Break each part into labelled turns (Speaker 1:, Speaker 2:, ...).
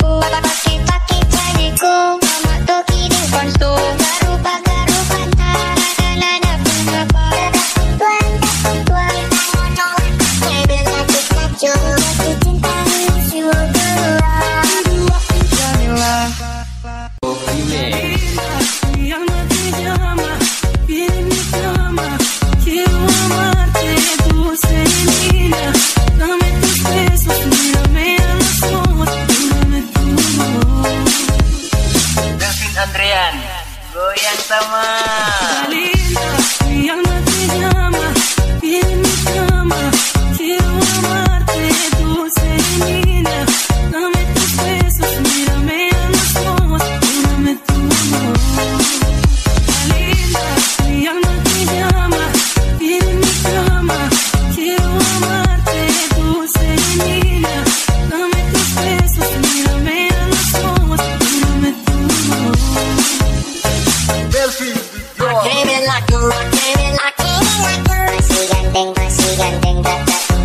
Speaker 1: goyang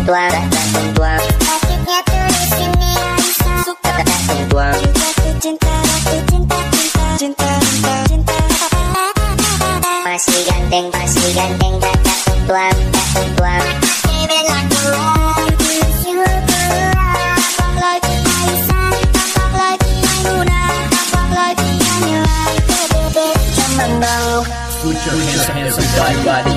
Speaker 2: tua datang tua Sakitnya tuh di sini Suka datang tua cinta cinta cinta cinta cinta Masih ganteng masih ganteng datang tua datang tua
Speaker 3: Put your hands. I,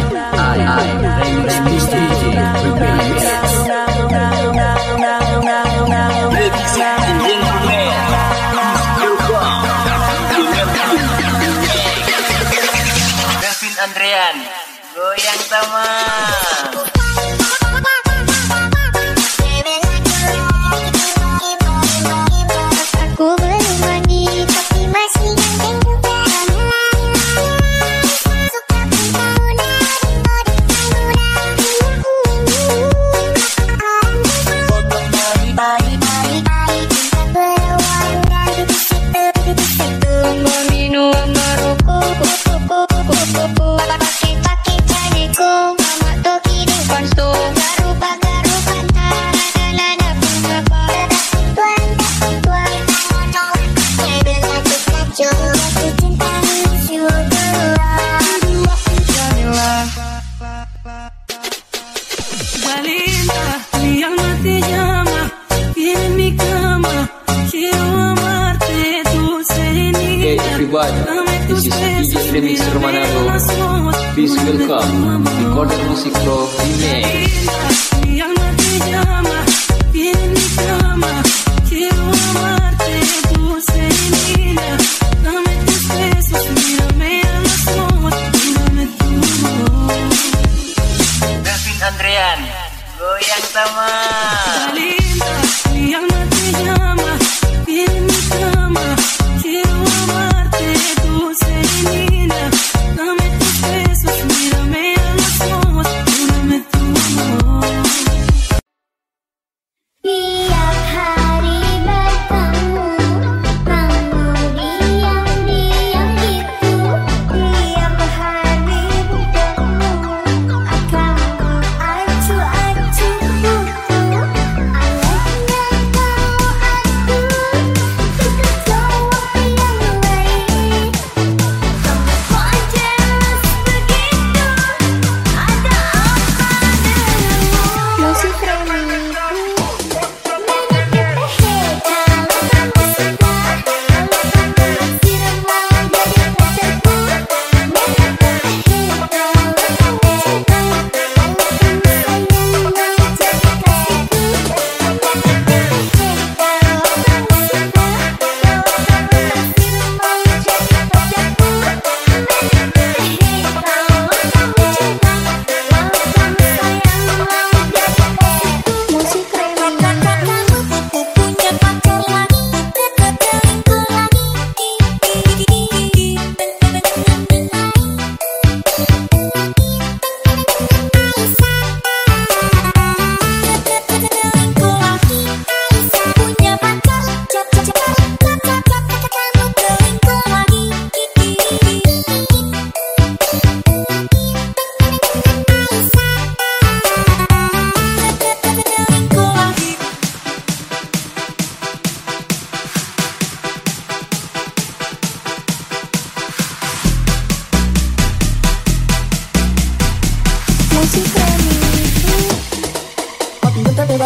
Speaker 3: DJ welcome Recorded Music Pro.
Speaker 1: Andrean, goyang sama.
Speaker 4: me.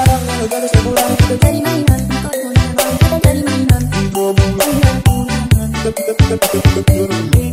Speaker 4: Thank you.